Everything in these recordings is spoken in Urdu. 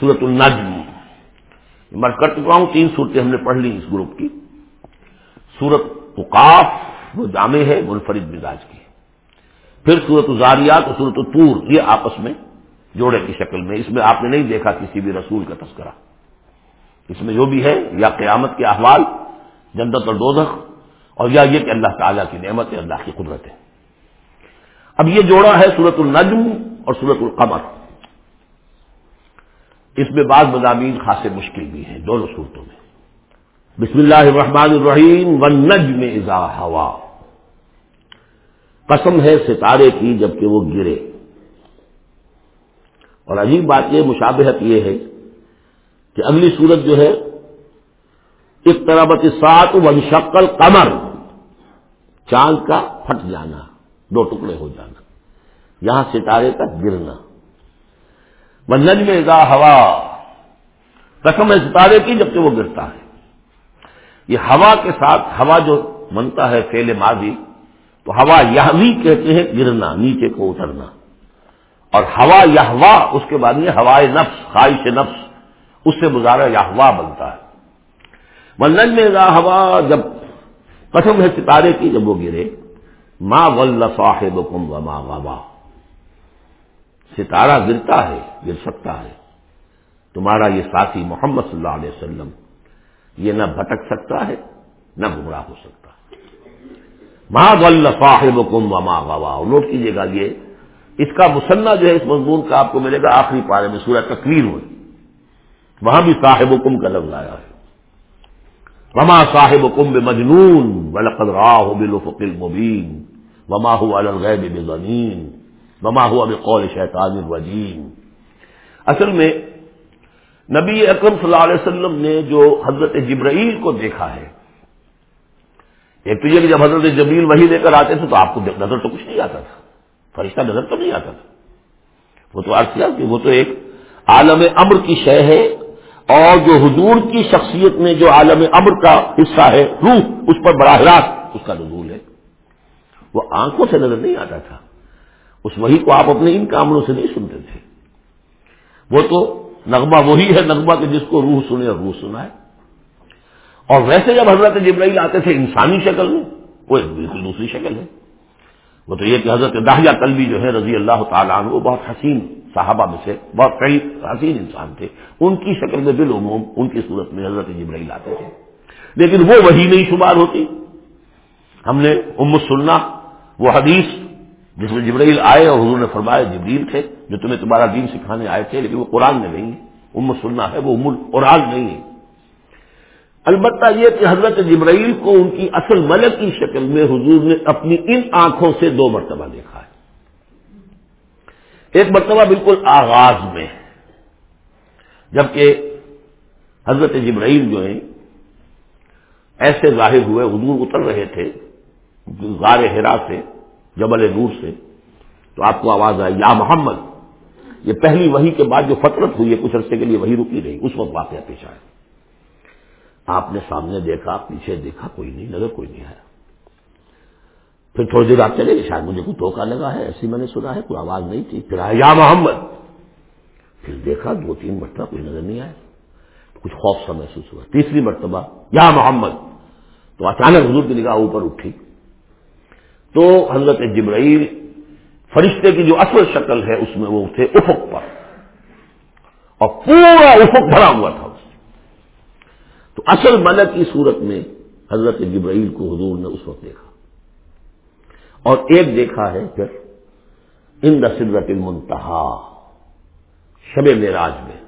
سورت النجم۔ میں کر چکا ہوں، تین صورتیں ہم نے پڑھ لی اس گروپ کی۔ سورت اقاف وہ جامع ہے منفرد مزاج کی۔ پھر سورت الزاریات اور سورت الطور یہ آپس میں جوڑے کی شکل میں۔ اس میں آپ نے نہیں دیکھا کسی بھی رسول کا تذکرہ۔ اس میں جو بھی ہے، یا قیامت کے احوال، جنت اور دوزخ، اور یا یہ کہ اللہ تعالیٰ کی نعمت ہے اللہ کی قدرت ہے اب یہ جوڑا ہے سورت النجم اور سورت القمر۔ اس میں بعض مضامین خاصے مشکل بھی ہیں، دونوں صورتوں میں۔ بسم اللہ الرحمن الرحیم ون نج میں ہوا قسم ہے ستارے کی جبکہ وہ گرے۔ اور عجیب بات یہ، مشابہت یہ ہے کہ اگلی صورت جو ہے اس طرح سات ون شکل کمر چاند کا پھٹ جانا، دو ٹکڑے ہو جانا، یہاں ستارے کا گرنا۔ ونج میں ہوا۔ قسم ہے ستارے کی جبکہ وہ گرتا ہے۔ یہ ہوا کے ساتھ ہوا جو بنتا ہے فیل ماضی، تو ہوا یہ بھی کہتے ہیں گرنا، نیچے کو اترنا۔ اور ہوا یا اس کے بعد یہ ہوائے نفس، خواہش نفس، اس سے گزارا یا ہوا بنتا ہے۔ ملن میں ہوا، جب قسم ہے ستارے کی، جب وہ گرے۔ ماں ول صاحب کم و ماں وبا۔ ستارہ گرتا ہے، گر سکتا ہے۔ تمہارا یہ ساتھی محمد صلی اللہ علیہ وسلم، یہ نہ بھٹک سکتا ہے، نہ گمراہ ہو سکتا۔ ماں صاحب کم و ماں وبا نوٹ کیجیے گا یہ، اس کا مسنہ جو ہے، اس مضمون کا آپ کو ملے گا آخری پارے میں سورہ تقریر ہوئی وہاں بھی صاحب حکم کا لفظ آیا ہے۔ وما صاحب حکم بے مجنون ولقد راہ بالفق المبین وما ہو الغیب بزنین وما ہوا بقول شیطان الرجیم۔ اصل میں نبی اکرم صلی اللہ علیہ وسلم نے جو حضرت جبرائیل کو دیکھا ہے، ایک تو یہ کہ جب حضرت جبریل وہی لے کر آتے تھے تو آپ کو نظر تو کچھ نہیں آتا تھا۔ فرشتہ نظر تو نہیں آتا تھا۔ وہ تو عرض کیا کہ وہ تو ایک عالم امر کی شے ہے اور جو حضور کی شخصیت میں جو عالم امر کا حصہ ہے، روح، اس پر براہ راست اس کا نزول ہے۔ وہ آنکھوں سے نظر نہیں آتا تھا۔ اس وہی کو آپ اپنے ان کاموں سے نہیں سنتے تھے۔ وہ تو نغمہ وہی ہے، نغمہ کہ جس کو روح سنے اور روح سنا ہے اور ویسے جب حضرت جبرائیل آتے تھے انسانی شکل میں، وہ ایک بالکل دوسری شکل ہے۔ وہ تو یہ کہ حضرت داہیا کلبی جو ہے رضی اللہ تعالیٰ عنہ، وہ بہت حسین صحابہ میں سے، بہت کئی حسین انسان تھے۔ ان کی شکل میں بالعموم ان کی صورت میں حضرت جبرائیل آتے تھے۔ لیکن وہ وہی نہیں شمار ہوتی۔ ہم نے ام سننا وہ حدیث جس میں جبرائیل آئے اور حضور نے فرمایا جبریل تھے جو تمہیں تمہارا دین سکھانے آئے تھے، لیکن وہ قرآن میں نہیں ہے۔ ام سننا ہے، وہ ام قرآن نہیں ہے۔ البتہ یہ کہ حضرت جبرائیل کو ان کی اصل ملک کی شکل میں حضور نے اپنی ان آنکھوں سے دو مرتبہ دیکھا ہے۔ ایک مرتبہ بالکل آغاز میں جبکہ حضرت جبرائیل جو ہیں، ایسے ظاہر ہوئے، حضور اتر رہے تھے، غار ہرا سے۔ جبل نور سے، تو آپ کو آواز آئی یا محمد، یہ پہلی وہی کے بعد جو فطرت ہوئی ہے، کچھ عرصے کے لیے وہی رکی رہی اس وقت واقعہ پیش آیا۔ آپ نے سامنے دیکھا، پیچھے دیکھا، کوئی نہیں، نظر کوئی نہیں آیا۔ پھر تھوڑی دیر آپ چلے گئے شاید مجھے کوئی ٹوکا لگا ہے، ایسی میں نے سنا ہے، کوئی آواز نہیں تھی۔ پھر آیا، یا محمد۔ پھر دیکھا، دو تین مرتبہ کوئی نظر نہیں آیا۔ کچھ خوف سا محسوس ہوا۔ تیسری مرتبہ، یا محمد۔ تو اچانک حضور کی نگاہ اوپر اٹھی۔ تو حضرت جبرائیل فرشتے کی جو اصل شکل ہے اس میں وہ تھے افق پر اور پورا افق بھرا ہوا تھا تو اصل ملک کی صورت میں حضرت جبرائیل کو حضور نے اس وقت دیکھا۔ اور ایک دیکھا ہے پھر ان دسرت المنتہا، شب معراج میں۔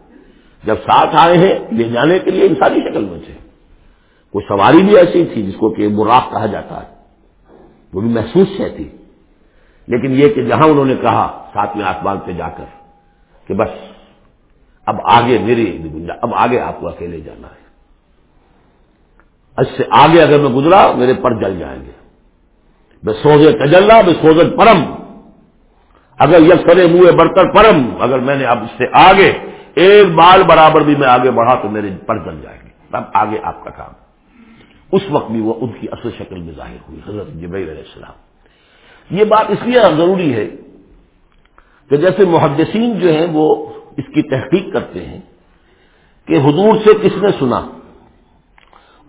جب ساتھ آئے ہیں، لے جانے کے لیے انسانی شکل میں تھے۔ کوئی سواری بھی ایسی تھی جس کو کہ براق کہا جاتا ہے۔ وہ بھی محسوس ہے تھی لیکن یہ کہ جہاں انہوں نے کہا، ساتھ میں آسمان پہ جا کر کہ بس، اب آگے میری اب آگے آپ کو اکیلے جانا ہے۔ اس سے آگے اگر میں گزرا، میرے پر جل جائیں گے۔ بے سوزے تجلّہ بے سوزے پرم۔ اگر یک کرے منہ برتر پرم، اگر میں نے اب اس سے آگے ایک بال برابر بھی میں آگے بڑھا تو میرے پر جل جائیں گے۔ تب آگے آپ کا کام۔ اس وقت بھی وہ ان کی اصل شکل میں ظاہر ہوئی، حضرت جبیر علیہ السلام۔ یہ بات اس لیے ضروری ہے کہ جیسے محدثین جو ہیں وہ اس کی تحقیق کرتے ہیں کہ حضور سے کس نے سنا؟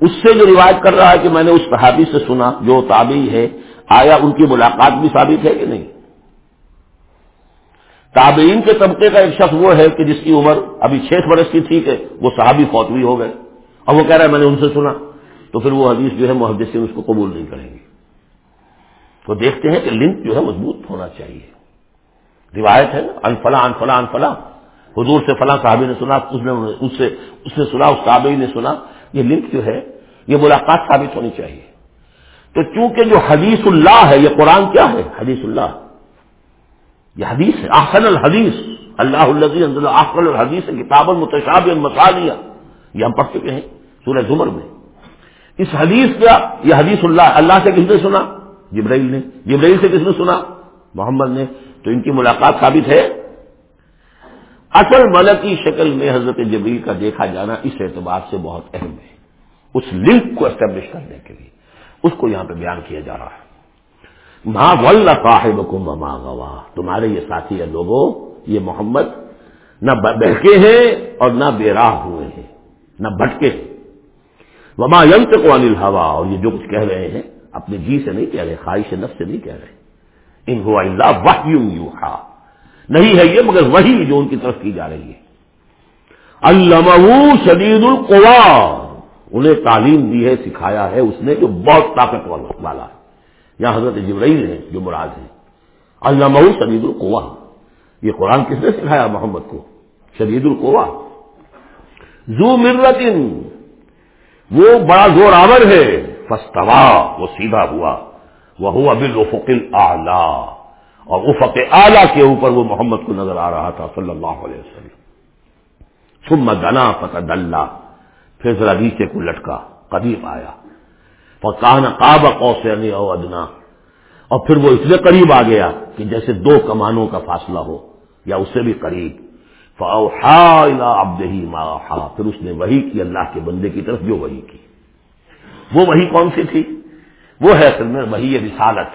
اس سے جو روایت کر رہا ہے کہ میں نے اس صحابی سے سنا، جو تابعی ہے، آیا ان کی ملاقات بھی ثابت ہے کہ نہیں؟ تابعین کے طبقے کا ایک شخص وہ ہے کہ جس کی عمر ابھی چھ برس کی تھی کہ وہ صحابی فوتوی ہو گئے اور وہ کہہ رہا ہے میں نے ان سے سنا۔ تو پھر وہ حدیث جو ہے محدثین اس کو قبول نہیں کریں گے۔ تو دیکھتے ہیں کہ لنک جو ہے مضبوط ہونا چاہیے۔ روایت ہے نا انفلا انفلا انفلا حضور سے فلاں صحابی نے سنا، اس نے اس سے، اس نے سنا، اس صحابی نے سنا۔ یہ لنک جو ہے، یہ ملاقات ثابت ہونی چاہیے۔ تو چونکہ جو حدیث اللہ ہے، یہ قرآن کیا ہے؟ حدیث اللہ۔ یہ حدیث ہے، آخر الحدیث۔ اللہ الزی آخر الحدیث کتاب المتشاب المسالیہ یہ ہم پڑھ چکے ہیں سورہ زمر میں۔ اس حدیث کا یہ حدیث اللہ اللہ سے کس نے سنا؟ جبرائیل نے۔ جبرائیل سے کس نے سنا؟ محمد نے۔ تو ان کی ملاقات ثابت ہے۔ اصل ملکی شکل میں حضرت جبریل کا دیکھا جانا اس اعتبار سے بہت اہم ہے۔ اس لنک کو اسٹیبلش کرنے کے لیے۔ اس کو یہاں پہ بیان کیا جا رہا ہے۔ ماں ول صاحب ماں گواہ تمہارے یہ ساتھی ہے لوگوں، یہ محمد، نہ بہکے ہیں اور نہ بے راہ ہوئے ہیں، نہ بھٹکے ہیں۔ وما ینت کو انل ہوا اور یہ جو کچھ کہہ رہے ہیں، اپنے جی سے نہیں کہہ رہے، خواہش نفس سے نہیں کہہ رہے۔ ان ہوا اللہ وح یوں نہیں ہے یہ، مگر وہی جو ان کی طرف کی جا رہی ہے۔ اللہ شدید القوا انہیں تعلیم دی ہے، سکھایا ہے اس نے جو بہت طاقت والا ہے۔ یا حضرت جبرائیل ہے جو مراد ہے اللہ شدید القوا یہ قرآن کس نے سکھایا محمد کو؟ شدید القوا زو مرت وہ بڑا زور آور ہے۔ فستوا وہ سیدھا ہوا۔ وہ ہوا بالفقل آلہ اور افق اعلیٰ کے اوپر وہ محمد کو نظر آ رہا تھا صلی اللہ علیہ وسلم۔ سم گنا فتح اللہ پھر ذرا نیچے کو لٹکا، قریب آیا۔ فکان کاب قوسین یعنی او ادنا۔ اور پھر وہ اتنے قریب آ گیا کہ جیسے دو کمانوں کا فاصلہ ہو یا اس سے بھی قریب۔ ابدہی ما پھر اس نے وہی کی اللہ کے بندے کی طرف جو وہی کی۔ وہ وہی کون سی تھی؟ وہ ہے اصل میں وہی رسالت۔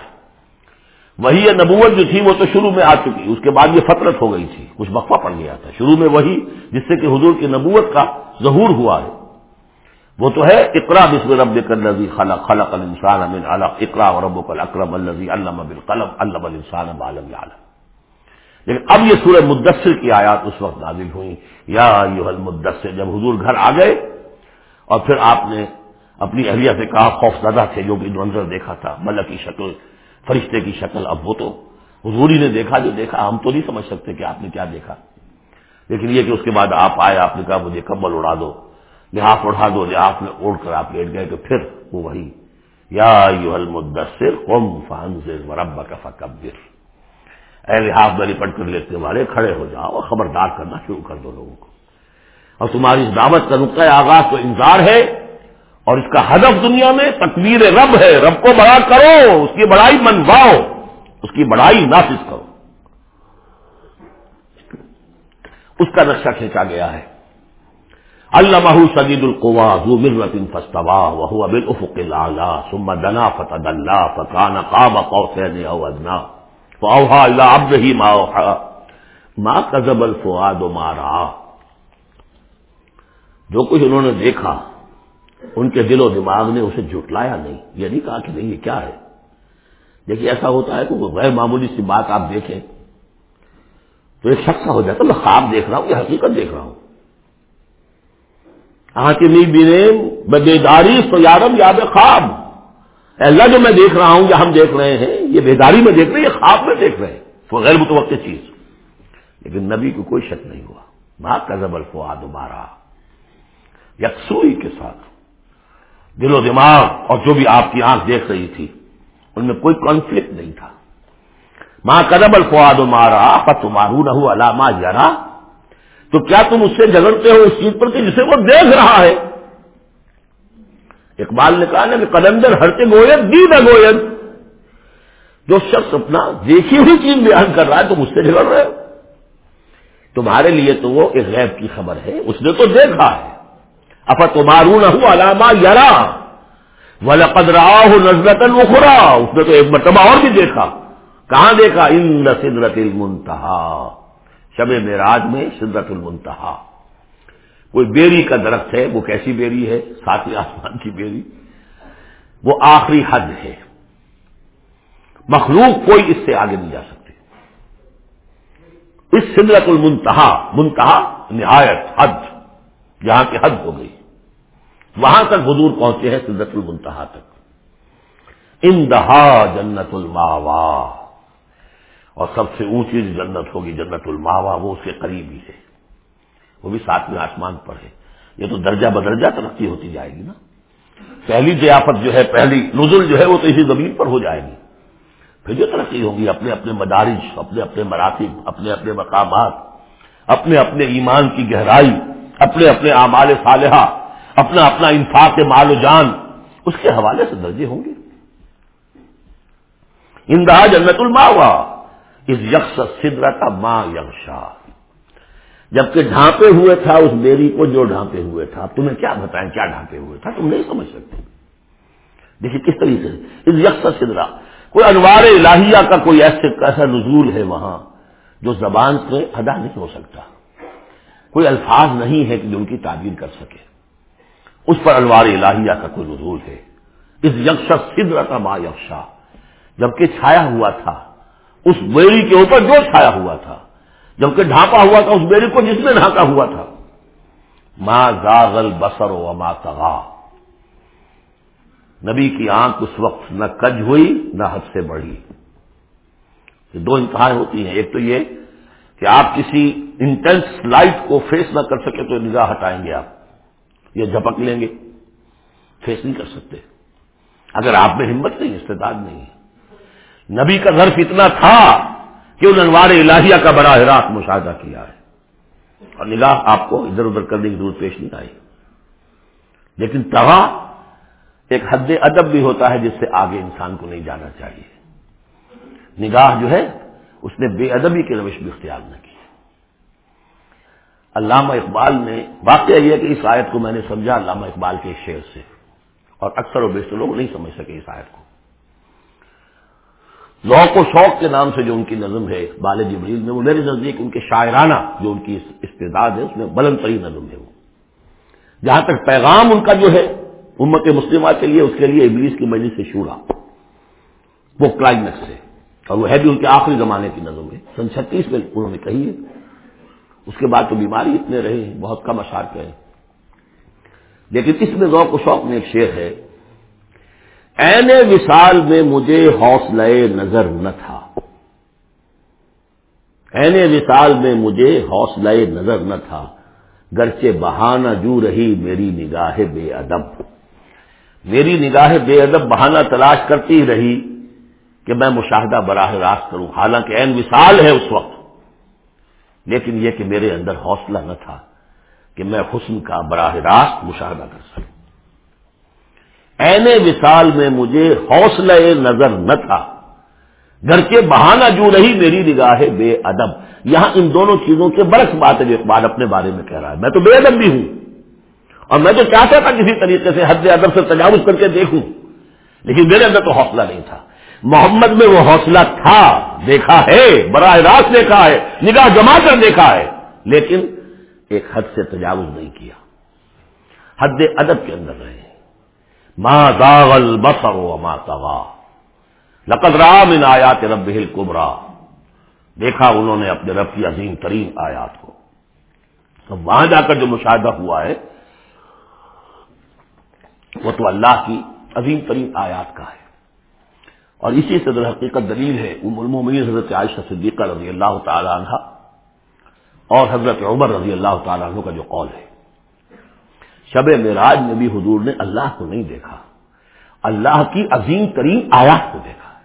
وہی نبوت جو تھی وہ تو شروع میں آ چکی۔ اس کے بعد یہ فطرت ہو گئی تھی۔ کچھ وقفہ پڑ گیا تھا۔ شروع میں وہی جس سے کہ حضور کی نبوت کا ظہور ہوا ہے۔ وہ تو ہے، اقرا بسم رب الزی خلق خلق الانسان من علق۔ اقرا رب اکرم الزی علم بالقلم، علم الانسان بعلم عالم لیکن اب یہ سورہ مدثر کی آیات اس وقت نازل ہوئی یا یو المدثر، جب حضور گھر آ گئے اور پھر آپ نے اپنی اہلیہ سے کہا، خوف زدہ تھے جو کہ منظر دیکھا تھا، ملک کی شکل، فرشتے کی شکل، اب وہ تو حضوری نے دیکھا جو دیکھا، ہم تو نہیں سمجھ سکتے کہ آپ نے کیا دیکھا۔ لیکن یہ کہ اس کے بعد آپ آئے، آپ نے کہا، مجھے کمبل اڑا دو لحاظ اڑا دو لحاظ میں اڑ کر آپ لیٹ گئے تو پھر وہ وہی۔ یا یو المدثر قوم ورب کا فکبر۔ اے لحاظ میں لپٹ کر لیتے والے کھڑے ہو جاؤ اور خبردار کرنا شروع کر دو لوگوں کو۔ اور تمہاری اس دعوت کا نقطۂ آغاز تو انتظار ہے اور اس کا ہدف دنیا میں تکبیر رب ہے۔ رب کو بڑا کرو، اس کی بڑائی منواؤ، اس کی بڑائی نافذ کرو۔ اس کا نقشہ کھینچا گیا ہے۔ اللہ محو سدید القوا مرت فستوا وہ ابل افق لالا سم دنا فتح اللہ فتح قاب قوسین او ادنا۔ فاوحا اللہ اب ہی ما ماں کزب الفواد مارا جو کچھ انہوں نے دیکھا، ان کے دل و دماغ نے اسے جھٹلایا نہیں، یہ نہیں کہا کہ نہیں، یہ کیا ہے؟ دیکھیے، ایسا ہوتا ہے کہ وہ غیر معمولی سی بات آپ دیکھیں تو ایک شخص ہو جاتا میں خواب دیکھ رہا ہوں یہ حقیقت دیکھ رہا ہوں۔ نہیں بینے میں بیداری یاد خواب۔ اللہ جو میں دیکھ رہا ہوں یا ہم دیکھ رہے ہیں، یہ بیداری میں دیکھ رہے ہیں، یہ خواب میں دیکھ رہے ہیں۔ وہ غیر متوقع چیز۔ لیکن نبی کو کوئی شک نہیں ہوا۔ بات کا زبر فوا دوبارہ یکسوئی کے ساتھ۔ دل و دماغ اور جو بھی آپ کی آنکھ دیکھ رہی تھی، ان میں کوئی کانفلکٹ نہیں تھا۔ ماں کرب الفواد مارا تمہارو نہ ہو علامہ یارا تو کیا تم اس سے جگڑتے ہو اس چیز پر کہ جسے وہ دیکھ رہا ہے؟ اقبال نے کہا نا کہ قلندر ہرتے گوئن دی نہ جو شخص اپنا دیکھی ہوئی چیز بیان کر رہا ہے، تم اس سے جگڑ رہے ہو۔ تمہارے لیے تو وہ ایک غیب کی خبر ہے، اس نے تو دیکھا ہے۔ اف افت مارون علامہ یارا والا قدرا نزلت الخرا اس نے تو ایک مرتبہ اور بھی دیکھا۔ کہاں دیکھا؟ ان سدرت المنتہا۔ شب معراج میں سدرت المنتہا۔ کوئی بیری کا درخت ہے، وہ کیسی بیری ہے؟ ساتھی آسمان کی بیری۔ وہ آخری حد ہے۔ مخلوق کوئی اس سے آگے نہیں جا سکتی اس سدرت المنتہا، منتہا نہایت حد جہاں کی حد ہو گئی۔ وہاں تک حضور پہنچے ہیں سدرت المنتہا تک۔ اندہا جنت الماوا اور سب سے اونچی جنت ہوگی جنت الماوا وہ اس کے قریب ہی ہے۔ وہ بھی ساتویں آسمان پر ہے۔ یہ تو درجہ بدرجہ ترقی ہوتی جائے گی نا۔ پہلی ضیافت جو ہے، پہلی نزل جو ہے، وہ تو اسی زمین پر ہو جائے گی۔ پھر جو ترقی ہوگی، اپنے اپنے مدارج، اپنے اپنے مراتب، اپنے اپنے مقامات، اپنے اپنے ایمان کی گہرائی، اپنے اپنے اعمال صالحہ، اپنا اپنا انفاق مال و جان، اس کے حوالے سے درجے ہوں گے۔ اندہا جنت الماوا اس یکس سدرا کا ماں یکشا جبکہ ڈھانپے ہوئے تھا اس بیری کو جو ڈھانپے ہوئے تھا۔ تمہیں کیا بتائیں کیا ڈھانپے ہوئے تھا؟ تم نہیں سمجھ سکتے۔ دیکھیے کس طریقے سے۔ اس یکس سدرا کوئی انوار الہیہ کا کوئی ایسے ایسا نزول ہے وہاں جو زبان سے ادا نہیں ہو سکتا۔ کوئی الفاظ نہیں ہے کہ جو ان کی تعبیر کر سکے۔ اس پر انوار الہیہ کا کوئی نزول ہے۔ اس یکش سدر کا ما یکشا جبکہ چھایا ہوا تھا، اس بیڑی کے اوپر جو چھایا ہوا تھا۔ جبکہ ڈھانپا ہوا تھا اس بیڑی کو جس میں ڈھانکا ہوا تھا۔ ماں زاغل بسر و ماں تغا نبی کی آنکھ اس وقت نہ کج ہوئی، نہ حد سے بڑھی۔ یہ دو انتہائیں ہوتی ہیں۔ ایک تو یہ کہ آپ کسی انٹینس لائٹ کو فیس نہ کر سکے تو نگاہ ہٹائیں گے آپ۔ یہ جھپک لیں گے۔ فیس نہیں کر سکتے۔ اگر آپ میں ہمت نہیں، استعداد نہیں۔ نبی کا ظرف اتنا تھا کہ ان انوار الہیہ کا بڑا راست مشاہدہ کیا ہے۔ اور نگاہ آپ کو ادھر ادھر کرنے کی ضرورت پیش نہیں آئی۔ لیکن توا ایک حد ادب بھی ہوتا ہے جس سے آگے انسان کو نہیں جانا چاہیے۔ نگاہ جو ہے، اس نے بے ادبی کی روش بھی اختیار نہ کی۔ علامہ اقبال نے، واقعہ یہ کہ اس آیت کو میں نے سمجھا علامہ اقبال کے شعر سے۔ اور اکثر و بیشتر لوگ نہیں سمجھ سکے اس آیت کو۔ ذوق و شوق کے نام سے جو ان کی نظم ہے، بال جبریل میں، وہ میرے نزدیک ان کے شاعرانہ جو ان کی استعداد ہے، اس میں بلند ترین نظم ہے وہ۔ جہاں تک پیغام ان کا جو ہے، امت مسلمہ کے لیے، اس کے لیے ابلیس کی مجلس سے شورا۔ وہ کلائمیکس ہے۔ اور وہ ہے بھی ان کے آخری زمانے کی نظم ہے۔ سن چھتیس میں انہوں نے کہی ہے۔ اس کے بعد تو بیماری اتنے رہے ہیں، بہت کم اشار کے ہیں۔ لیکن اس میں ذوق و شوق میں ایک شعر ہے این وصال میں مجھے حوصلہ نظر نہ تھا۔ این وصال میں مجھے حوصلہ نظر نہ تھا۔ گرچہ بہانہ جو رہی میری نگاہ بے ادب۔ میری نگاہ بے ادب بہانہ تلاش کرتی رہی کہ میں مشاہدہ براہ راست کروں۔ حالانکہ عین وصال ہے اس وقت۔ لیکن یہ کہ میرے اندر حوصلہ نہ تھا کہ میں حسن کا براہ راست مشاہدہ کر سکوں۔ این وصال میں مجھے حوصلہ نظر نہ تھا۔ گھر کے بہانہ جو رہی میری نگاہ بے ادب۔ یہاں ان دونوں چیزوں کے برعکس بات ہے اقبال اپنے بارے میں کہہ رہا ہے۔ میں تو بے ادب بھی ہوں۔ اور میں تو چاہتا تھا کسی طریقے سے حد ادب سے تجاوز کر کے دیکھوں۔ لیکن میرے اندر تو حوصلہ نہیں تھا۔ محمد میں وہ حوصلہ تھا، دیکھا ہے، براہ راست دیکھا ہے، نگاہ جما کر دیکھا ہے۔ لیکن ایک حد سے تجاوز نہیں کیا۔ حد ادب کے اندر رہے۔ ماں داغل بسر و ماں تغا لقد رام ان آیات رب ہل دیکھا انہوں نے اپنے رب کی عظیم ترین آیات کو. وہاں جا کر جو مشاہدہ ہوا ہے، وہ تو اللہ کی عظیم ترین آیات کا ہے. اور اسی سے در حقیقت دلیل ہے المومین حضرت عائشہ صدیقہ رضی اللہ تعالی عنہ اور حضرت عمر رضی اللہ تعالیٰ عنہ کا جو قول ہے۔ شب معراج میں بھی حضور نے اللہ کو نہیں دیکھا۔ اللہ کی عظیم ترین آیات کو دیکھا۔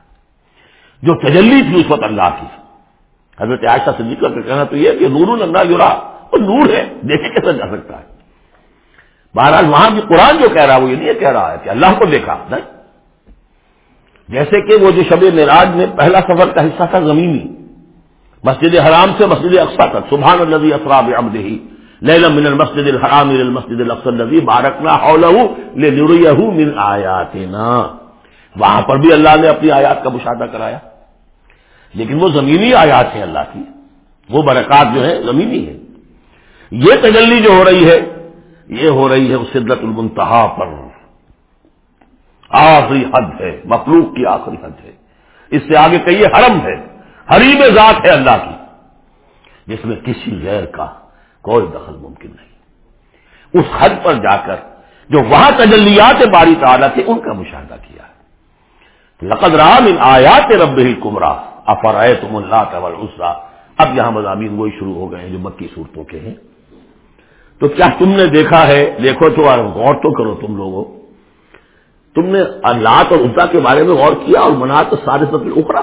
جو تجلی تھی اس وقت اللہ کی۔ حضرت عائشہ صدیقہ کا کہنا تو یہ کہ نور اللہ یورا وہ نور ہے۔ دیکھے کیسا جا سکتا ہے۔ بہرحال وہاں بھی قرآن جو کہہ رہا ہے وہ یہ نہیں کہہ رہا ہے کہ اللہ کو دیکھا۔ نہیں۔ جیسے کہ وہ جو شب معراج میں پہلا سفر کا حصہ تھا زمینی۔ مسجد حرام سے مسجد اقسا تک۔ سبحان النبی اسراب ابد ہی لیلم من المسجد الحرام الى المسجد الاقصى الذي باركنا حوله لنريه من آیاتنا وہاں پر بھی اللہ نے اپنی آیات کا مشاہدہ کرایا۔ لیکن وہ زمینی آیات ہیں اللہ کی۔ وہ برکات جو ہے زمینی ہے یہ تجلی جو ہو رہی ہے، یہ ہو رہی ہے سدت المنتہا پر۔ آخری حد ہے، مخلوق کی آخری حد ہے۔ اس سے آگے کہیے حرم ہے۔ حریب ذات ہے اللہ کی۔ جس میں کسی غیر کا کوئی دخل ممکن نہیں۔ اس حد پر جا کر جو وہاں تجلیات باری تعالیٰ تھے، ان کا مشاہدہ کیا۔ ہے لقد رام ان آیات رب ہی کمرا افرائے تم اللہ اب یہاں مضامین وہی شروع ہو گئے ہیں جو مکی صورتوں کے ہیں۔ تو کیا تم نے دیکھا ہے؟ دیکھو تو غور تو کرو تم لوگوں۔ تم نے اللہ اور عزا کے بارے میں غور کیا اور منا تو سارے سب اخرا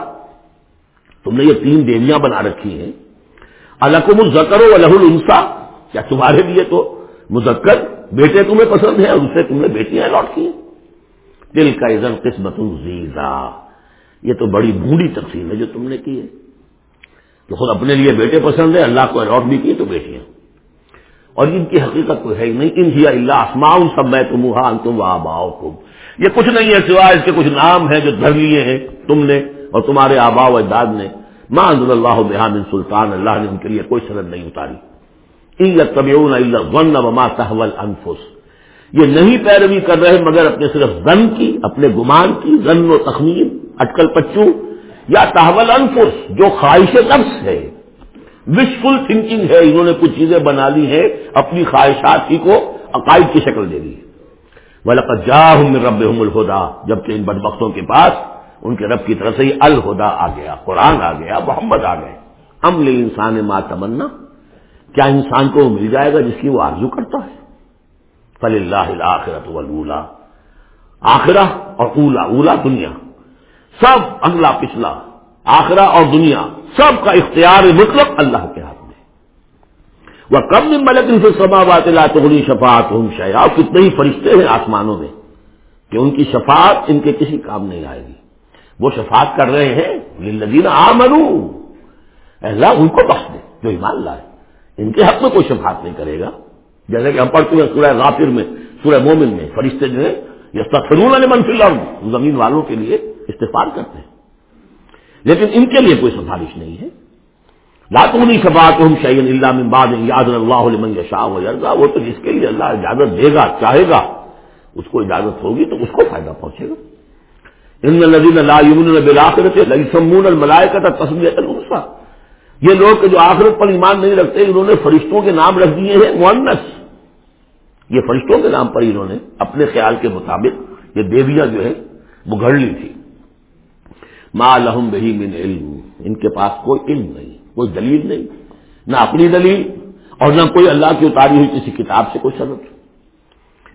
تم نے یہ تین دیویاں بنا رکھی ہیں۔ الکم الزکر و الہ السا کیا تمہارے لیے تو مذکر بیٹے تمہیں پسند ہیں اور اسے تم نے بیٹیاں الاٹ کی دل کا عزن قسمت الزیزا یہ تو بڑی بھونڈی تقسیم ہے جو تم نے کی ہے۔ تو خود اپنے لیے بیٹے پسند ہے اللہ کو الاٹ بھی کی تو بیٹیاں۔ اور ان کی حقیقت کوئی ہے ہی نہیں۔ ان اللہ آسمان سب میں تم تم آباؤ تم یہ کچھ نہیں ہے سوائے اس کے کچھ نام ہیں جو دھر لیے ہیں تم نے اور تمہارے آبا و اجداد نے۔ ماں اللہ بحان سلطان، اللہ نے ان کے لیے کوئی سند نہیں اتاری۔ تحول انفس یہ نہیں پیروی کر رہے مگر اپنے صرف زن کی، اپنے گمان کی زن و تخمین، اٹکل پچو یا تحول انفس جو خواہش نفس ہے۔ وشفل تھنکنگ ہے، انہوں نے کچھ چیزیں بنا لی ہیں، اپنی خواہشات ہی کو عقائد کی شکل دے دی جا ہوں رب الہدا جبکہ ان بدبختوں کے پاس ان کے رب کی طرف سے ہی الہدا آ گیا، قرآن آ گیا، محمد آ گئے۔ عمل انسان ما تمنا، کیا انسان کو مل جائے گا جس کی وہ آرزو کرتا ہے؟ فل اللہ آخرت ولا آخرا اور اولا اولا دنیا۔ سب اگلا پچھلا۔ آخرا اور دنیا۔ سب کا اختیار مطلب اللہ کے ہاتھ میں۔ وہ کم بھی ملک سے سما بات تغنی شفات ہوں شیا کتنے ہی فرشتے ہیں آسمانوں میں کہ ان کی شفاعت ان کے کسی کام نہیں آئے گی۔ وہ شفاعت کر رہے ہیں لدین آ اللہ، ان کو بخش دے، جو ایمان لائے۔ ان کے حق میں کوئی شفاعت نہیں کرے گا۔ جیسے کہ ہم پڑھتے ہیں سورہ غافر میں، سورہ مومن میں، فرشتے جو ہے یہ سفرون منفی زمین والوں کے لیے استفاد کرتے ہیں۔ لیکن ان کے لیے کوئی سفارش نہیں ہے۔ لاتونی شفاعت ہم شعین اللہ من بعد یاد اللہ شاہ و یرزا وہ تو جس کے لیے اللہ اجازت دے گا، چاہے گا، اس کو اجازت ہوگی تو اس کو فائدہ پہنچے گا۔ ان ندین اللہ بلاخرت سمون الملائے کا تھا تصویر یہ لوگ جو آخرت پر ایمان نہیں رکھتے، انہوں نے فرشتوں کے نام رکھ دیے ہیں مونس یہ فرشتوں کے نام پر انہوں نے اپنے خیال کے مطابق یہ دیویاں جو ہے وہ گھڑ لی تھی. ما لہم بہی من علم. ان کے پاس کوئی علم نہیں، کوئی دلیل نہیں. نہ اپنی دلیل اور نہ کوئی اللہ کی اتاری ہوئی کسی کتاب سے کوئی سبق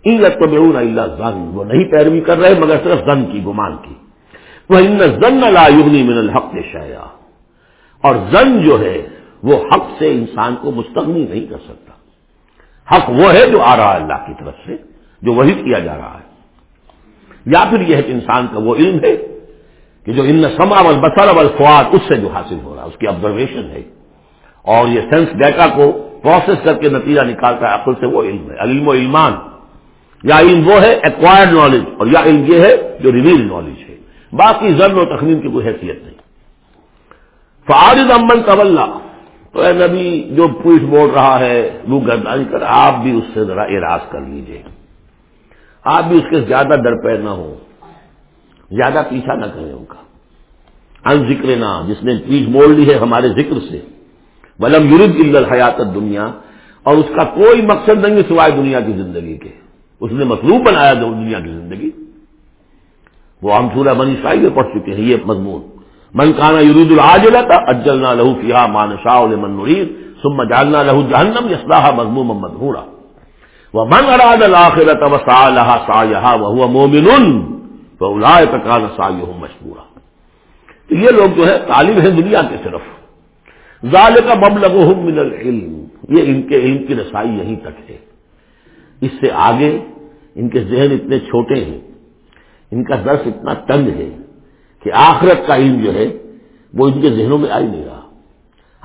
تو بےون اللہ زن وہ نہیں پیروی کر رہے مگر صرف زن کی، گمان کی۔ وہ ان زن لا یغنی من الحق شایا اور زن جو ہے، وہ حق سے انسان کو مستغنی نہیں کر سکتا۔ حق وہ ہے جو آ رہا ہے اللہ کی طرف سے، جو وہی کیا جا رہا ہے۔ یا پھر یہ ہے کہ انسان کا وہ علم ہے کہ جو ان سما اول بسر اول فواد اس سے جو حاصل ہو رہا ہے، اس کی آبزرویشن ہے۔ اور یہ سینس ڈیٹا کو پروسیس کر کے نتیجہ نکالتا ہے، عقل سے وہ علم ہے۔ علم و علمان۔ یا علم وہ ہے ایکوائرڈ نالج اور یا علم یہ ہے جو ریویل نالج ہے۔ باقی زن و تخمین کی کوئی حیثیت نہیں۔ فارض امن طول تو اے نبی، جو پوچھ بول رہا ہے وہ گردانی کر، آپ بھی اس سے ذرا اراض کر لیجیے۔ آپ بھی اس کے زیادہ درپیر نہ ہوں۔ زیادہ پیچھا نہ کریں ان کا۔ ان ذکر نہ جس نے پیچھ موڑ لی ہے ہمارے ذکر سے۔ ولم یورد الحیات دنیا اور اس کا کوئی مقصد نہیں سوائے دنیا کی زندگی کے۔ اس نے مطلوب بنایا دنیا کی زندگی۔ وہ ہم سورہ منی شاہی میں پڑھ چکے ہیں، یہ مضمون۔ من کانا یورید العاج تھا اجلنا لہو فیا مان شاہ من نرید سم جالنا لہو جہنم یسلاح مضموم مدہورا وہ من اراد الآخرت وسا سا وہ مومن تو الاائے کا سائی ہوں تو یہ لوگ جو ہے طالب ہیں دنیا کے صرف۔ ظال کا بم لگو من العلم۔ یہ ان کے علم کی رسائی یہیں تک ہے۔ اس سے آگے ان کے ذہن اتنے چھوٹے ہیں، ان کا درس اتنا تنگ ہے کہ آخرت کا علم جو ہے وہ ان کے ذہنوں میں آ ہی نہیں رہا۔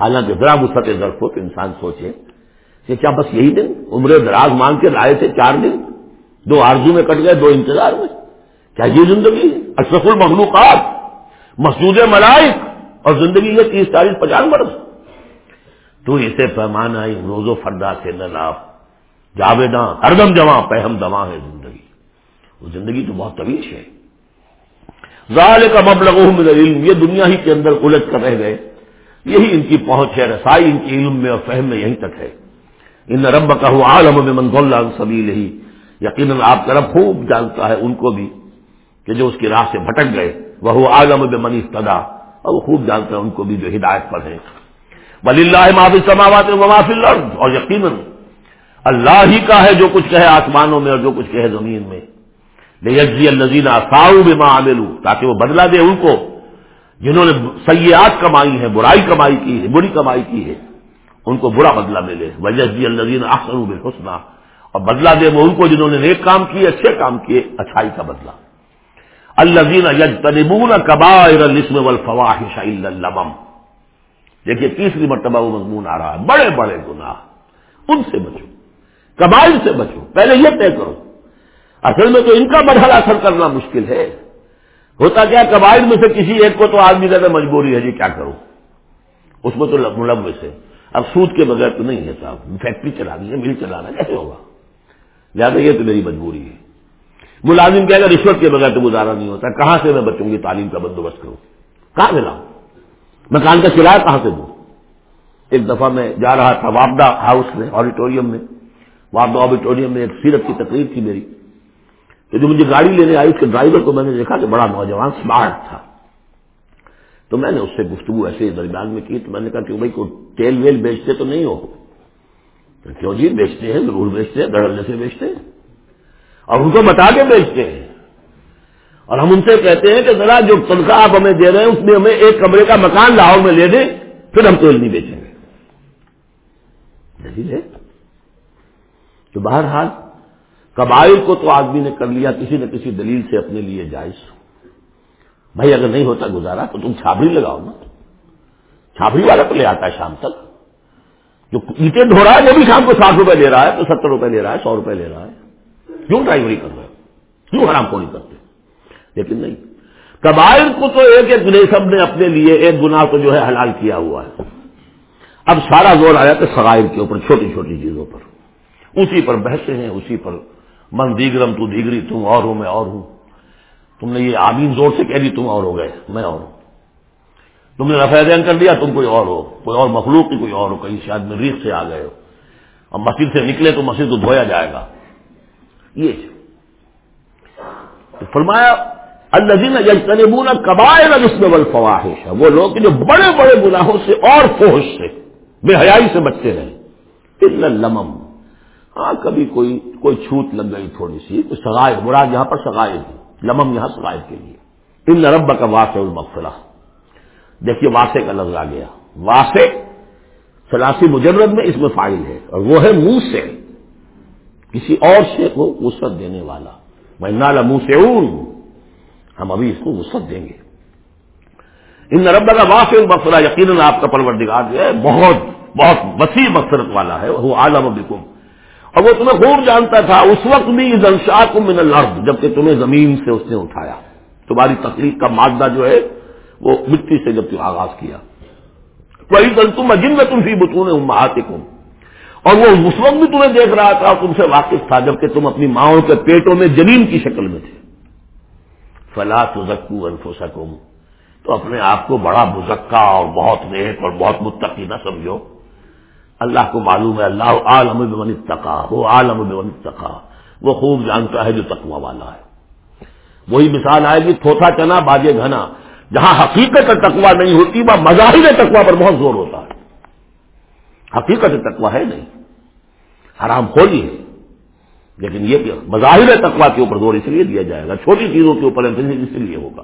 حالانکہ ذرا وسط درخت ہو تو انسان سوچے کہ کیا بس یہی دن عمر دراز مانگ کے لائے تھے چار دن؟ دو آرزو میں کٹ گئے، دو انتظار میں۔ کیا یہ زندگی اشرف المخلوقات مسجود ملائک اور زندگی یہ تیس چالیس پچاس برس۔ تو اسے پیمانہ روز و فردا سے نہ لاف جاویداں، ہردم جمع پہم دماں ہے زندگی۔ وہ زندگی تو بہت طویل ہے۔ ظال کا مبلغ من علم یہ دنیا ہی کے اندر الجھ کر رہ گئے۔ یہی ان کی پہنچ ہے، رسائی ان کی علم میں اور فہم میں یہیں تک ہے۔ ان رب کا ہوا عالم میں منظ اللہ سبیل ہی یقیناً آپ کا رب خوب جانتا ہے ان کو بھی کہ جو اس کی راہ سے بھٹک گئے۔ وہ عالم بے منی تدا اور وہ خوب جانتا ہے ان کو بھی جو ہدایت پر ہے ولی اللہ معافی سماوات معافی اور یقیناً اللہ ہی کا ہے جو کچھ کہے آسمانوں میں اور جو کچھ کہے زمین میں۔ یکزی الزین ساؤ بے ماں تاکہ وہ بدلا دے ان کو جنہوں نے سیاحت کمائی ہے برائی کمائی کی ہے، بری کمائی کی ہے۔ ان کو برا بدلہ ملے۔ وجہ الزین آخر حسنا اور بدلا دے وہ ان کو جنہوں نے نیک کام کیے، اچھے کام کیے، اچھائی کا بدلہ۔ الزین یج تنبون کبائر الاسم والفواحش الا دیکھیے، تیسری مرتبہ وہ مضمون آ رہا ہے۔ بڑے بڑے گناہ۔ ان سے بچو۔ کبائر سے بچو، پہلے یہ طے کرو۔ اصل میں تو ان کا مرحلہ اثر کرنا مشکل ہے۔ ہوتا کیا قبائل میں سے کسی ایک کو تو آدمی کہتے مجبوری ہے جی کیا کروں؟ اس میں تو ملوث ہے۔ اب سود کے بغیر تو نہیں ہے صاحب، فیکٹری چلانی ہے، مل چلانا کیسے ہوگا؟ لہٰذا یہ تو میری مجبوری ہے۔ ملازم کہے گا، رشوت کے بغیر تو گزارا نہیں ہوتا، کہاں سے میں بچوں گی تعلیم کا بندوبست کروں؟ کہاں سے لاؤں؟ مکان کا کرایہ کہاں سے دوں؟ ایک دفعہ میں جا رہا تھا واپڈا ہاؤس میں، آڈیٹوریم میں۔ واپڈا آڈیٹوریم میں ایک سیرت کی تقریب تھی میری تو جو مجھے گاڑی لینے آئی اس کے ڈرائیور کو میں نے دیکھا کہ بڑا نوجوان اسمارٹ تھا۔ تو میں نے اس سے گفتگو ایسے درمیان میں کی تو میں نے کہا کہ بھائی کوئی تیل ویل بیچتے تو نہیں ہو۔ کیوں جی بیچتے ہیں، ضرور بیچتے ہیں گڑھنے سے بیچتے ہیں۔ اور ان کو بتا کے بیچتے ہیں۔ اور ہم ان سے کہتے ہیں کہ ذرا جو تنخواہ آپ ہمیں دے رہے ہیں، اس میں ہمیں ایک کمرے کا مکان لاہور میں لے دیں، پھر ہم تیل نہیں بیچیں گے۔ تو بہرحال قبائل کو تو آدمی نے کر لیا، کسی نہ کسی دلیل سے اپنے لیے جائز بھائی، اگر نہیں ہوتا گزارا تو تم چھابڑی لگاؤ نا چھابڑی والا تو لے آتا ہے شام تک۔ جو اینٹیں ڈھو رہا ہے، وہ بھی شام کو ساٹھ روپے لے رہا ہے، تو ستر روپے لے رہا ہے، سو روپے لے رہا ہے۔ کیوں ڈرائیوری کر رہے کیوں حرام کو نہیں کرتے لیکن نہیں۔ قبائل کو تو ایک ایک سب نے اپنے لیے، ایک گنا کو جو ہے حلال کیا ہوا ہے۔ اب سارا زور آیا کہ سرائل کے اوپر، چھوٹی چھوٹی چیزوں پر۔ اسی پر بحثیں ہیں، اسی پر من دیگرم تو دیگری، تم اور ہوں میں اور ہوں۔ تم نے یہ آمین زور سے کہہ دی، تم اور ہو گئے، میں اور ہوں۔ تم نے رفع دین کر دیا، تم کوئی اور ہو۔ کوئی اور مخلوق کی کوئی اور ہو، کہیں شاید میں ریخ سے آ گئے ہو۔ اب مسجد سے نکلے تو مسجد کو دھویا جائے گا۔ یہ تو فرمایا الزین یجتنبون قبائل الاسم والفواحش، وہ لوگ جو بڑے بڑے گناہوں سے اور فوش سے، بے حیائی سے بچتے رہے۔ الا لمم ہاں کبھی کوئی کوئی چھوٹ لگ گئی تھوڑی سی، تو سگائے مراد یہاں پر سگائے لمم یہاں سگائے کے لیے۔ ان رب کا واسع المغفرہ۔ دیکھیے، واسع کا لفظ آ گیا۔ واسع سلاسی مجرد میں اس میں فائل ہے، اور وہ ہے منہ سے کسی اور سے کو وسعت دینے والا۔ میں نالا منہ سے ہم ابھی اس کو وسعت دیں گے۔ ان رب کا واسع المغفرہ، یقیناً آپ کا پروردگار جو ہے، بہت بہت وسیع مقصرت والا ہے۔ وہ عالم بکم اور وہ تمہیں خوب جانتا تھا، اس وقت بھی انشا کو من الارض، جبکہ تمہیں زمین سے اس نے اٹھایا۔ تمہاری تکلیف کا مادہ جو ہے، وہ مٹی سے جب تم آغاز کیا۔ وہی دل تم اجن میں تم فی بتون ہوں اور وہ اس وقت بھی تمہیں دیکھ رہا تھا، تم سے واقف تھا، جبکہ تم اپنی ماؤں کے پیٹوں میں جنین کی شکل میں تھے۔ فلا تزکو انفسکم تو اپنے آپ کو بڑا مزکا اور بہت نیک اور بہت متقی نہ سمجھو۔ اللہ کو معلوم ہے، اللہ عالم بن تقا وہ عالم بن تقا وہ خوب جانتا ہے جو تقوا والا ہے۔ وہی مثال آئے گی، تھوتھا چنا باجے گھنا۔ جہاں حقیقت تقوا نہیں ہوتی، وہ مظاہر تقوا پر بہت زور ہوتا ہے۔ حقیقت تقوا ہے نہیں، حرام کھولی ہے۔ لیکن یہ کہ مظاہر تقوا کے اوپر زور اس لیے دیا جائے گا، چھوٹی چیزوں کے اوپر اس لیے ہوگا۔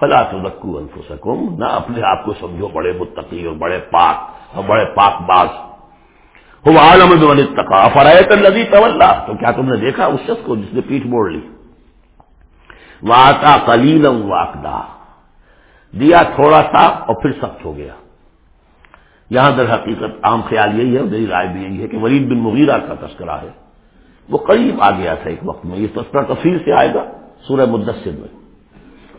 فلا رکھو انفسکم، نہ اپنے آپ کو سمجھو، بڑے متقی اور بڑے پاک اور بڑے پاک باز۔ وہ عالم میں تقا فرائے کر لگی تو کیا تم نے دیکھا اس شخص کو جس نے پیٹ موڑ لی؟ واتا کلیلم واقدا دیا تھوڑا سا اور پھر سخت ہو گیا. یہاں در حقیقت عام خیال یہی ہے میری رائے بھی یہی ہے کہ ولید بن مغیرہ کا تذکرہ ہے. وہ قریب آ گیا تھا ایک وقت میں. یہ تذکرہ تفصیل سے آئے گا سورہ مدثر میں.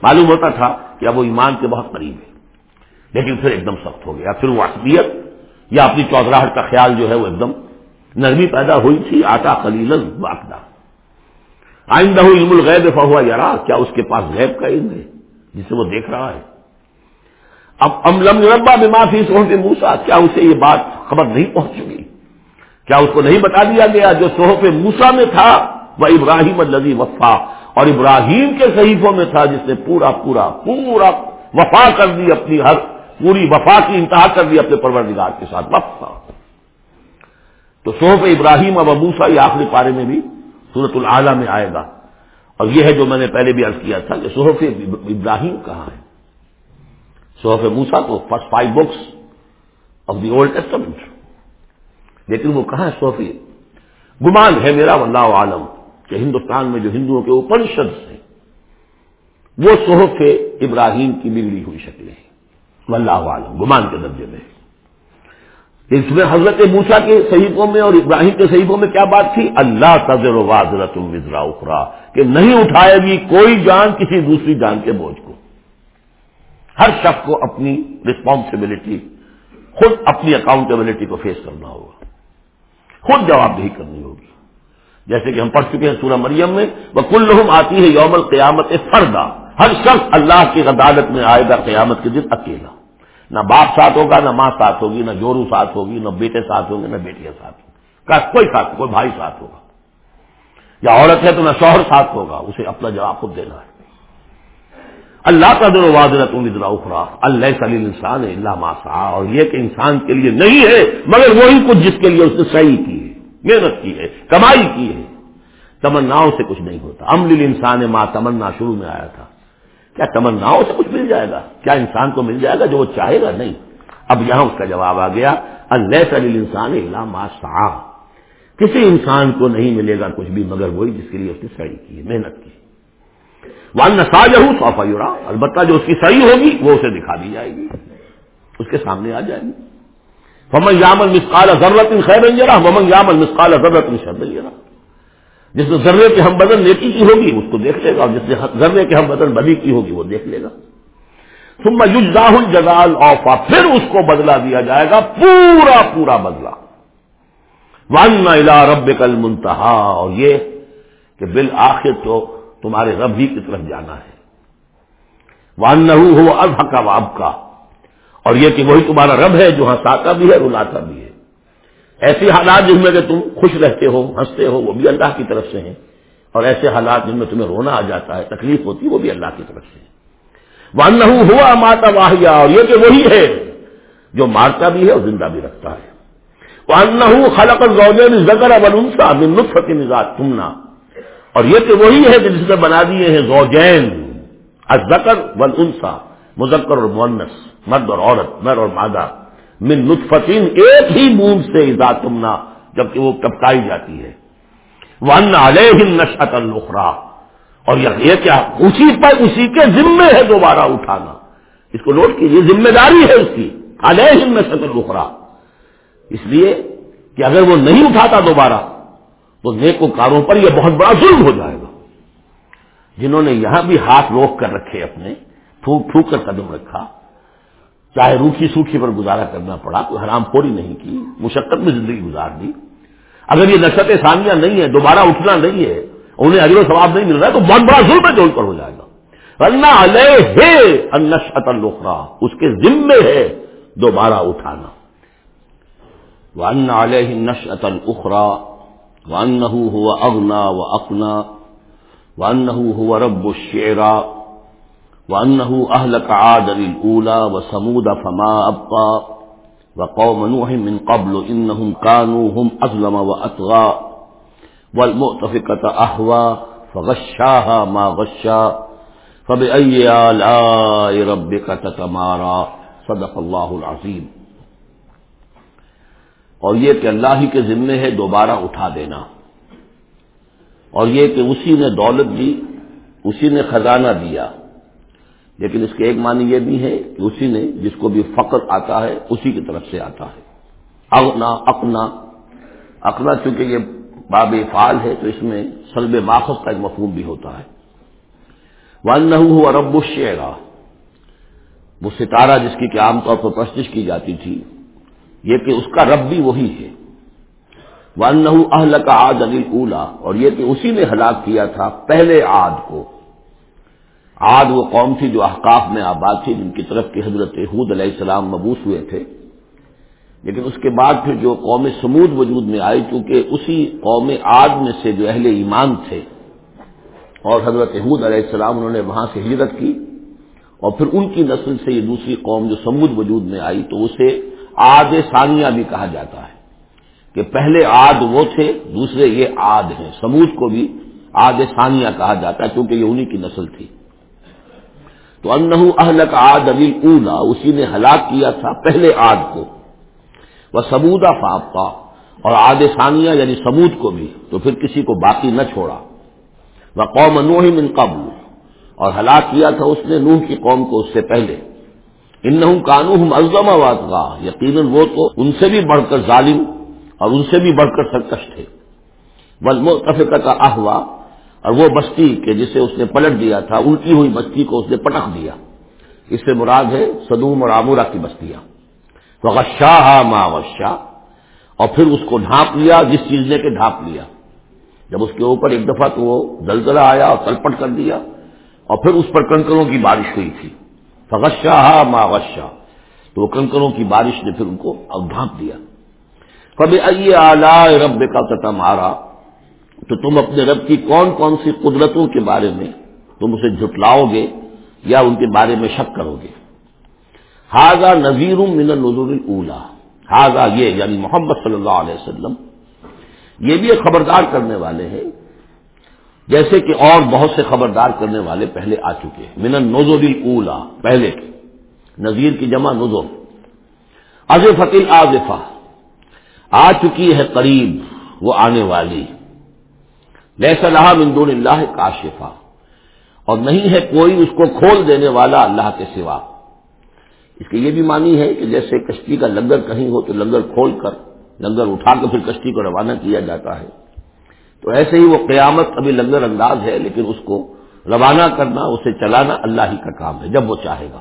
معلوم ہوتا تھا کہ اب وہ ایمان کے بہت قریب ہے. لیکن پھر ایک دم سخت ہو گیا. پھر وہ اصلیت یا اپنی چودراہٹ کا خیال جو ہے وہ ایک دم نرمی پیدا ہوئی تھی آٹا خلیل واقدہ آئندہ علم الغیب فہوا یار کیا اس کے پاس غیب کا علم ہے؟ جسے وہ دیکھ رہا ہے۔ اب ام لم ربا میں معافی صحف موسا کیا اسے یہ بات خبر نہیں پہنچ چکی؟ کیا اس کو نہیں بتا دیا گیا جو صحف موسا میں تھا؟ وہ ابراہیم الزی وفا۔ اور ابراہیم کے صحیفوں میں تھا جس نے پورا پورا پورا وفا کر دی اپنی ہر پوری وفا کی انتہا کر دی اپنے پروردگار کے ساتھ۔ وفا تو صحف ابراہیم اب ابوسا یہ آخری پارے میں بھی صورت العلیٰ میں آئے گا۔ اور یہ ہے جو میں نے پہلے بھی عرض کیا تھا کہ صحف ابراہیم کہاں ہے؟ صحف موسا تو first five books of the old testament لیکن وہ کہاں ہے صحفی گمان ہے میرا واللہ عالم کہ ہندوستان میں جو ہندوؤں کے اوپنشد ہیں، وہ صحف ابراہیم کی بگڑی ہوئی شکلیں ہیں۔ واللہ عالم گمان کے درجے میں۔ اس میں حضرت موسا کے صحیفوں میں اور ابراہیم کے صحیفوں میں کیا بات تھی؟ اللہ تذر واضرت وزرا اخرا، کہ نہیں اٹھائے گی کوئی جان کسی دوسری جان کے بوجھ کو۔ ہر شخص کو اپنی رسپانسبلٹی خود اپنی اکاؤنٹیبلٹی کو فیس کرنا ہوگا۔ خود جواب دہی کرنی ہوگی۔ جیسے کہ ہم پڑھ چکے ہیں سورہ مریم میں وہ کل آتی ہے یوم القیامت فردا۔ ہر شخص اللہ کی عدالت میں آئے گا قیامت کے دن اکیلا۔ نہ باپ ساتھ ہوگا، نہ ماں ساتھ ہوگی، نہ جورو ساتھ ہوگی، نہ بیٹے ساتھ ہوں گے، نہ بیٹیاں ساتھ ہوں کوئی ساتھ، کوئی بھائی ساتھ ہوگا۔ یا عورت ہے تو نہ شوہر ساتھ ہوگا، اسے اپنا جواب خود دینا ہے۔ اللہ کا در واضح ادرا اخرا۔ اللہ سلی انسان ہے اللہ ماسا اور یہ کہ انسان کے لیے نہیں ہے، مگر وہی کچھ جس کے لیے اس نے صحیح کی ہے، محنت کی ہے، کمائی کی ہے۔ تمناؤں سے کچھ نہیں ہوتا۔ امل انسان ماں تمنا، شروع میں آیا تھا۔ کیا تمناؤں سے کچھ مل جائے گا؟ کیا انسان کو مل جائے گا جو وہ چاہے گا؟ نہیں۔ اب یہاں اس کا جواب آ گیا اللہ سلیل انسان علامہ صاحب کسی انسان کو نہیں ملے گا کچھ بھی مگر وہی جس کے لیے اس نے صحیح کی ہے محنت کی۔ وان نساج ہوں صوفا یورا البتہ جو اس کی صحیح ہوگی، وہ اسے دکھا دی جائے گی۔ اس کے سامنے آ جائے گی۔ فمن یامل مسقال ضرورت خیر انجرا ومن یامل مسقال ضرورت شر انجرا جس نے ذرے کے ہم بدن نیکی کی ہوگی اس کو دیکھ لے گا، اور جس نے ذرے کے ہم بدن بدی کی ہوگی وہ دیکھ لے گا۔ ثم یجزاہ الجزال اوفا پھر اس کو بدلا دیا جائے گا، پورا پورا بدلا ون الا رب کل منتہا اور یہ کہ بالآخر تو تمہارے رب ہی کی طرف جانا ہے۔ وان نہ ہو اب کا واب کا اور یہ کہ وہی تمہارا رب ہے جو ہنساتا بھی ہے، رلاتا بھی ہے۔ ایسے حالات جن میں کہ تم خوش رہتے ہو، ہنستے ہو، وہ بھی اللہ کی طرف سے ہیں۔ اور ایسے حالات جن میں تمہیں رونا آ جاتا ہے، تکلیف ہوتی ہے، وہ بھی اللہ کی طرف سے وان نہ ہوا ماتا واہیا اور یہ کہ وہی ہے جو مارتا بھی ہے اور زندہ بھی رکھتا ہے۔ وان نہ خلق زگر اب انسا من نطفت مزاج تمنا اور یہ کہ وہی ہے جس نے بنا دیے ہیں، زوجین ازکر ول انسا مذکر اور مونس مرد اور عورت، مر اور مادہ۔ من نطفتین، ایک ہی بوند سے ادا تمنا، جبکہ وہ ٹپکائی جاتی ہے۔ ون علیہ نشت الخرا اور یہ کیا، اسی پر، اسی کے ذمے ہے دوبارہ اٹھانا۔ اس کو نوٹ کیجیے ذمہ داری ہے اس کی۔ علیہ نشت الخرا اس لیے کہ اگر وہ نہیں اٹھاتا دوبارہ، تو نیک و کاروں پر یہ بہت بڑا ظلم ہو جائے گا۔ جنہوں نے یہاں بھی ہاتھ روک کر رکھے اپنے، پھونک پھونک کر قدم رکھا چاہے روکھی سوکھی پر گزارا کرنا پڑا کوئی حرام پوری نہیں کی، مشقت میں زندگی گزار دی۔ اگر یہ نشت ثانیہ نہیں ہے، دوبارہ اٹھنا نہیں ہے، انہیں اجر و ثواب نہیں مل رہا ہے، تو بہت بڑا ظلم ہے جو ان پر ہو جائے گا۔ اللہ علیہ نشت الخرا اس کے ذمے ہے دوبارہ اٹھانا۔ علیہ نشت الخرا وانه هو اغنى واقنى وانه هو رب الشعرى۔ وانه اهلك عاد الاولى وثمود فما ابقى وقوم نوح من قبل انهم كانوا هم اظلم واطغى والمؤتفكة اهوى فغشاها ما غشا فبأي آلاء ربك تتمارى صدق الله العظيم اور یہ کہ اللہ ہی کے ذمے ہے دوبارہ اٹھا دینا اور یہ کہ اسی نے دولت دی، اسی نے خزانہ دیا۔ لیکن اس کے ایک معنی یہ بھی ہے کہ اسی نے جس کو بھی فقر آتا ہے، اسی کی طرف سے آتا ہے۔ اغنا اپنا اقنا چونکہ یہ باب فعال ہے، تو اس میں سلب ماخذ کا ایک مفہوم بھی ہوتا ہے۔ ون ہوا رب الشعرا وہ ستارہ جس کی کہ عام طور پر پرستش کی جاتی تھی، یہ کہ اس کا رب بھی وہی ہے۔ ون اہل کا آد علی اولا اور یہ کہ اسی نے ہلاک کیا تھا پہلے آد کو۔ آد وہ قوم تھی جو احقاف میں آباد تھی، جن کی طرف کی حضرت حود علیہ السلام مبوس ہوئے تھے۔ لیکن اس کے بعد پھر جو قوم سمود وجود میں آئی، چونکہ اسی قوم آد میں سے جو اہل ایمان تھے۔ اور حضرت حود علیہ السلام، انہوں نے وہاں سے ہجرت کی۔ اور پھر ان کی نسل سے یہ دوسری قوم جو سمود وجود میں آئی، تو اسے آد ثانیہ بھی کہا جاتا ہے۔ کہ پہلے آد وہ تھے، دوسرے یہ آد ہیں۔ سمود کو بھی آد ثانیہ کہا جاتا ہے کیونکہ یہ انہی کی نسل تھی۔ تو انہ اہلک آد علی اولا اسی نے ہلاک کیا تھا پہلے آد کو۔ وہ سبودا فاپا اور آد ثانیہ یعنی سمود کو بھی، تو پھر کسی کو باقی نہ چھوڑا۔ وہ قوم نوح من قبل، اور ہلاک کیا تھا اس نے نوح کی قوم کو اس سے پہلے۔ ان قانون ازم آباد کا یقیناً وہ تو ان سے بھی بڑھ کر ظالم اور ان سے بھی بڑھ کر سرکش تھے۔ بل کا احوا اور وہ بستی کہ جسے اس نے پلٹ دیا تھا، الٹی ہوئی بستی کو اس نے پٹک دیا۔ اس سے مراد ہے سدوم اور آمورا کی بستیاں۔ تو غشاہ ما وشا اور پھر اس کو ڈھانپ لیا، جس چیز نے کہ ڈھانپ لیا۔ جب اس کے اوپر ایک دفعہ تو وہ زلزلہ آیا اور تلپٹ کر دیا، اور پھر اس پر کنکروں کی بارش ہوئی تھی۔ فغشا ما غشا۔ تو وہ کنکروں کی بارش نے پھر ان کو اب ڈھانپ دیا۔ کبھی ائی اعلی رب کا تتا مارا تو تم اپنے رب کی کون کون سی قدرتوں کے بارے میں تم اسے جھٹلاؤ گے یا ان کے بارے میں شک کرو گے؟ ہاضا نذیر من النظور اولا ہاضا یہ یعنی محمد صلی اللہ علیہ وسلم، یہ بھی ایک خبردار کرنے والے ہیں۔ جیسے کہ اور بہت سے خبردار کرنے والے پہلے آ چکے ہیں۔ من نوزول اولا پہلے کے۔ نذیر کی جمع نظر از فتل آ چکی ہے قریب، وہ آنے والی۔ صلاح مندون اللہ کاشفا۔ اور نہیں ہے کوئی اس کو کھول دینے والا اللہ کے سوا۔ اس کی یہ بھی مانی ہے کہ جیسے کشتی کا لنگر کہیں ہو تو لنگر کھول کر، لنگر اٹھا کر پھر کشتی کو روانہ کیا جاتا ہے۔ تو ایسے ہی وہ قیامت ابھی لنگر انداز ہے، لیکن اس کو روانہ کرنا، اسے چلانا اللہ ہی کا کام ہے، جب وہ چاہے گا۔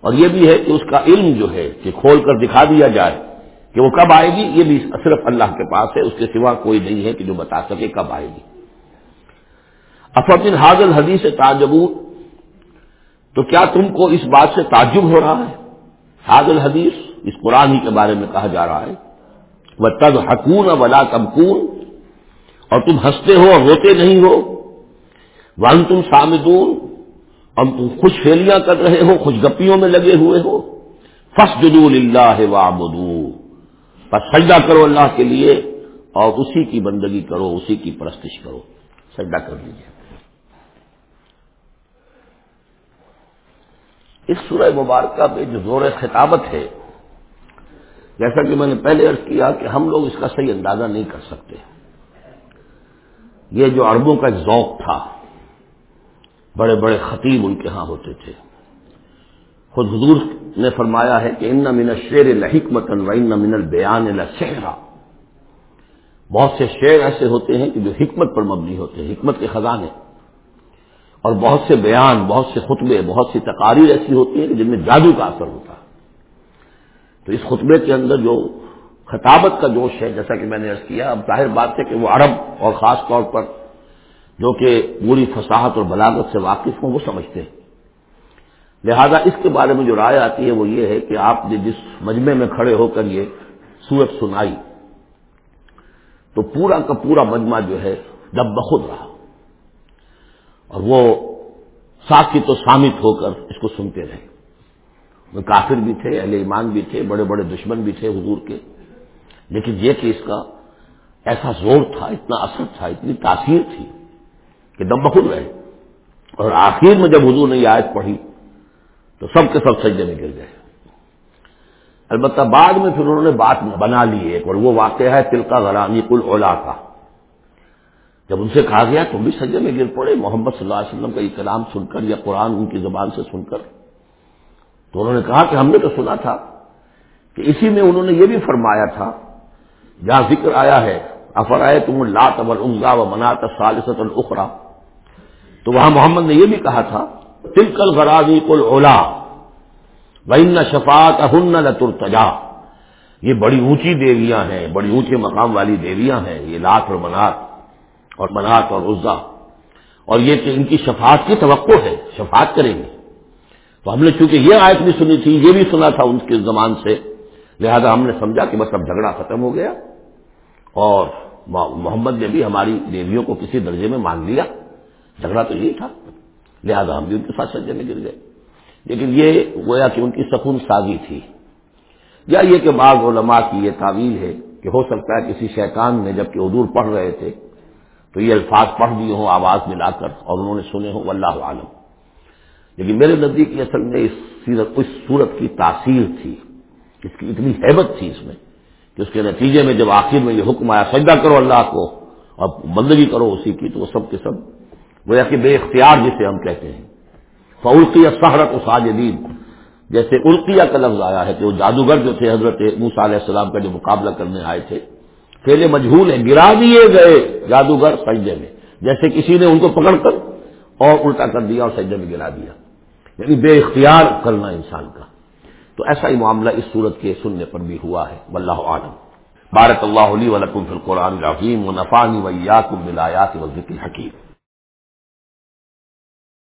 اور یہ بھی ہے کہ اس کا علم جو ہے، کہ کھول کر دکھا دیا جائے۔ کہ وہ کب آئے گی؟ یہ بھی صرف اللہ کے پاس ہے، اس کے سوا کوئی نہیں ہے کہ جو بتا سکے کب آئے گی۔ افرطن حاضل حدیث تاجبور تو کیا تم کو اس بات سے تعجب ہو رہا ہے؟ حاضل حدیث اس قرآن ہی کے بارے میں کہا جا رہا ہے۔ وہ تب حکون ولا کمکون اور تم ہنستے ہو اور روتے نہیں ہو۔ ون تم سامدون۔ اور تم خوش فیلیاں کر رہے ہو خوش گپیوں میں لگے ہوئے ہو۔ فس جدول اللہ وابدو بس سجدہ کرو اللہ کے لیے اور اسی کی بندگی کرو، اسی کی پرستش کرو۔ سجدہ کر لیجیے اس سورہ مبارکہ میں جو زور خطابت ہے، جیسا کہ میں نے پہلے ارض کیا کہ ہم لوگ اس کا صحیح اندازہ نہیں کر سکتے۔ یہ جو عربوں کا ذوق تھا، بڑے بڑے خطیب ان کے ہاں ہوتے تھے۔ خود حضور نے فرمایا ہے کہ ان من شیر الحکمت و ان من البیان الشہرا بہت سے شعر ایسے ہوتے ہیں کہ جو حکمت پر مبنی ہوتے ہیں، حکمت کے خزانے۔ اور بہت سے بیان، بہت سے خطبے، بہت سی تقاریر ایسی ہوتی ہیں کہ جن میں جادو کا اثر ہوتا ہے۔ تو اس خطبے کے اندر جو خطابت کا جوش ہے، جیسا کہ میں نے عرض کیا، اب ظاہر بات ہے کہ وہ عرب اور خاص طور پر جو کہ پوری فصاحت اور بلاغت سے واقف ہوں، وہ سمجھتے ہیں۔ لہذا اس کے بارے میں جو رائے آتی ہے وہ یہ ہے کہ آپ نے جس مجمع میں کھڑے ہو کر یہ سورت سنائی، تو پورا کا پورا مجمع جو ہے دب بخود رہا۔ اور وہ ساتھی تو سامت ہو کر اس کو سنتے رہے۔ وہ کافر بھی تھے، اہل ایمان بھی تھے، بڑے بڑے دشمن بھی تھے حضور کے۔ لیکن یہ کہ اس کا ایسا زور تھا، اتنا اثر تھا، اتنی تاثیر تھی کہ دم بخود رہے۔ اور آخر میں جب حضور نے یہ آیت پڑھی تو سب کے سب سجدے میں گر گئے۔ البتہ بعد میں پھر انہوں نے بات بنا لی ایک اور وہ واقعہ ہے تلکا غرانی کل اولا کا۔ جب ان سے کہا گیا تم بھی سجدے میں گر پڑے، محمد صلی اللہ علیہ وسلم کا یہ کلام سن کر یا قرآن ان کی زبان سے سن کر، تو انہوں نے کہا کہ ہم نے تو سنا تھا کہ اسی میں انہوں نے یہ بھی فرمایا تھا، جہاں ذکر آیا ہے افر آئے تم اللہ تبر عمدہ و منات سالست الخرا تو وہاں محمد نے یہ بھی کہا تھا تلکل غرازی کل اولا بین شفات ہن لترتجا یہ بڑی اونچی دیویاں ہیں، بڑی اونچے مقام والی دیویاں ہیں، یہ لات اور منات اور منات اور عزا. اور یہ کہ ان کی شفاعت کی توقع ہے، شفاعت کریں گے. تو ہم نے چونکہ یہ آیت بھی سنی تھی، یہ بھی سنا تھا ان کے زمان سے، لہذا ہم نے سمجھا کہ بس اب جھگڑا ختم ہو گیا اور محمد نے بھی ہماری دیویوں کو کسی درجے میں مان لیا۔ جھگڑا تو یہی تھا۔ لہذا ہم بھی ان کے ساتھ سجے میں گر گئے۔ لیکن یہ گویا کہ ان کی سکون سازی تھی۔ یا یہ کہ بعض علماء کی یہ تعویل ہے کہ ہو سکتا ہے کسی شیطان نے جبکہ حضور پڑھ رہے تھے تو یہ الفاظ پڑھ دیے ہوں آواز ملا کر اور انہوں نے سنے ہوں اللہ عالم۔ لیکن میرے نزدیک اصل میں اس سیرت، اس صورت کی تاثیر تھی۔ اس کی اتنی حیبت تھی اس میں کہ اس کے نتیجے میں جب آخر میں یہ حکم آیا، سجدہ کرو اللہ کو اور بندگی کرو اسی کی، تو وہ سب کے سب وہ کہ بے اختیار جسے ہم کہتے ہیں۔ فعلقی سہرت و ساجدین جیسے القیہ کا لفظ آیا ہے کہ وہ جادوگر جو تھے حضرت موسا علیہ السلام کا جو مقابلہ کرنے آئے تھے، پھیلے مجھول ہیں، گرا دیے گئے جادوگر سجدے میں۔ جیسے کسی نے ان کو پکڑ کر اور الٹا کر دیا اور سجدے میں گرا دیا۔ یعنی بے اختیار کرنا انسان کا۔ تو ایسا ہی معاملہ اس صورت کے سننے پر بھی ہوا ہے۔ واللہ عالم بارک اللہ علی ولکم فی القرآن الرحیم و نفانی ویاکم بالآیات و ذکر حکیم